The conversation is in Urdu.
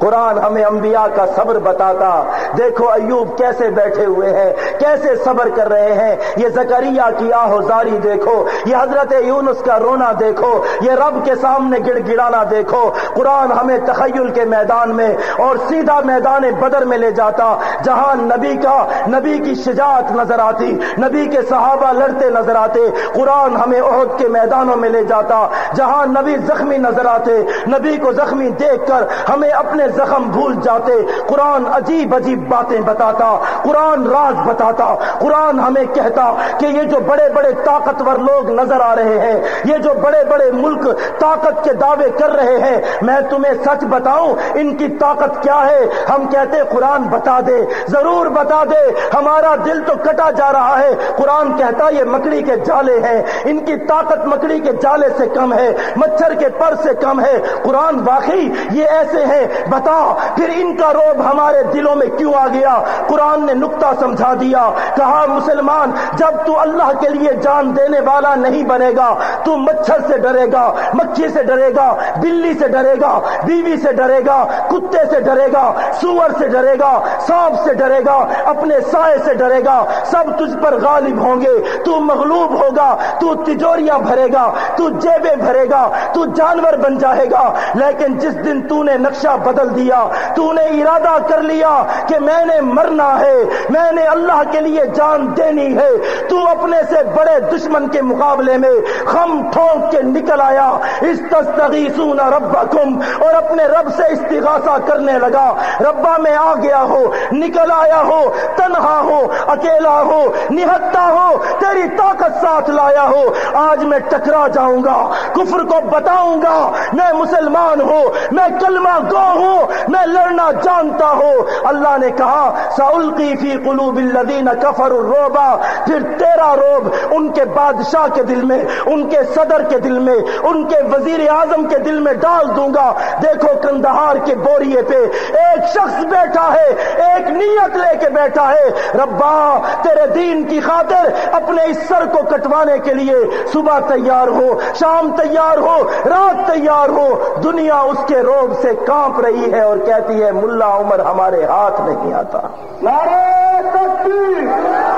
قرآن ہمیں انبیاء کا صبر بتاتا۔ دیکھو ایوب کیسے بیٹھے ہوئے ہیں، کیسے صبر کر رہے ہیں۔ یہ زکریہ کی آہوزاری دیکھو، یہ حضرت یونس کا رونا دیکھو، یہ رب کے سامنے گڑ گڑانا دیکھو۔ قرآن ہمیں تخیل کے میدان میں اور سیدھا میدان بدر میں لے جاتا، جہاں نبی کا، نبی کی شجاعت نظر آتی، نبی کے صحابہ لڑتے نظر آتے۔ قرآن ہمیں عہد کے میدانوں میں لے جاتا، جہاں نبی زخمی نظر آتے، نبی کو زخمی دیکھ کر ہمیں اپنے زخم بھول جاتے قرآن عجیب عجیب باتیں بتاتا قرآن راز بتاتا، قرآن ہمیں کہتا کہ یہ جو بڑے بڑے طاقتور لوگ نظر آ رہے ہیں، یہ جو بڑے بڑے ملک طاقت کے دعوے کر رہے ہیں، میں تمہیں سچ بتاؤں، ان کی طاقت کیا ہے؟ ہم کہتے قرآن بتا دے، ضرور بتا دے، ہمارا دل تو کٹا جا رہا ہے۔ قرآن کہتا یہ مکڑی کے جالے ہیں، ان کی طاقت مکڑی کے جالے سے کم ہے، مچھر کے پر سے کم ہے۔ قرآن واقعی یہ ایسے ہیں، بتا، پھر ان کا روب ہمارے دلوں میں کیوں آ گیا؟ قرآن نے نقطہ سمجھا دیا، کہا، مسلمان، جب تو اللہ کے لیے جان دینے والا نہیں بنے گا تو مچھر سے ڈرے گا، مکھی سے ڈرے گا، بلی سے ڈرے گا، بیوی سے ڈرے گا، کتے سے ڈرے گا، سور سے ڈرے گا، سانپ سے ڈرے گا، اپنے سائے سے ڈرے گا، سب تجھ پر غالب ہوں گے، تو مغلوب ہوگا، تو تجوریاں بھرے گا، تو جیبیں بھرے گا، تو جانور بن جائے گا۔ لیکن جس دن تو نے نقشہ بدل دیا تو نے ارادہ کر لیا کہ میں نے مرنا ہے، میں نے اللہ کے لیے جان دینی ہے، تو اپنے سے بڑے دشمن کے مقابلے میں خم ٹھونک کے نکل آیا۔ اس تستغیثون ربکم، اور اپنے رب سے استغاثہ کرنے لگا۔ ربا میں آ گیا ہو، نکل آیا ہو، تنہا ہو، اکیلا ہو، نہتا ہو، تیری طاقت ساتھ لایا ہو۔ آج میں ٹکرا جاؤں گا، کفر کو بتاؤں گا۔ میں مسلمان ہوں، میں کلمہ گو ہوں، میں لڑنا جانتا ہوں۔ اللہ نے کہا سلقی فی قلوب الذین کفر الروبا پھر تیرا روب ان کے بادشاہ کے دل میں، ان کے صدر کے دل میں، ان کے وزیر اعظم کے دل میں ڈال دوں گا۔ دیکھو کندہار کے بوریے پہ، ایک شخص بیٹھا ہے، ایک نیت لے کے بیٹھا ہے۔ ربا، تیرے دین کی خاطر اپنے اس سر کو کٹوانے کے لیے صبح تیار ہو، شام تیار ہو، رات تیار ہو۔ دنیا اس کے روب سے کانپ رہی ہے اور کہتی ہے، ملا عمر ہمارے ہاتھ نہیں آتا۔ نعرہ تکبیر۔